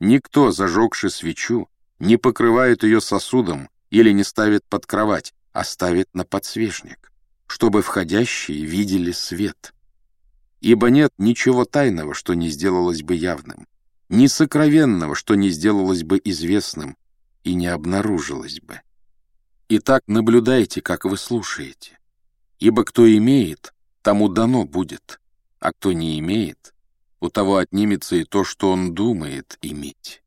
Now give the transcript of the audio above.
Никто, зажегший свечу, не покрывает ее сосудом или не ставит под кровать, а ставит на подсвечник, чтобы входящие видели свет. Ибо нет ничего тайного, что не сделалось бы явным, ни сокровенного, что не сделалось бы известным и не обнаружилось бы. Итак, наблюдайте, как вы слушаете. Ибо кто имеет, тому дано будет, а кто не имеет, у того отнимется и то, что он думает иметь.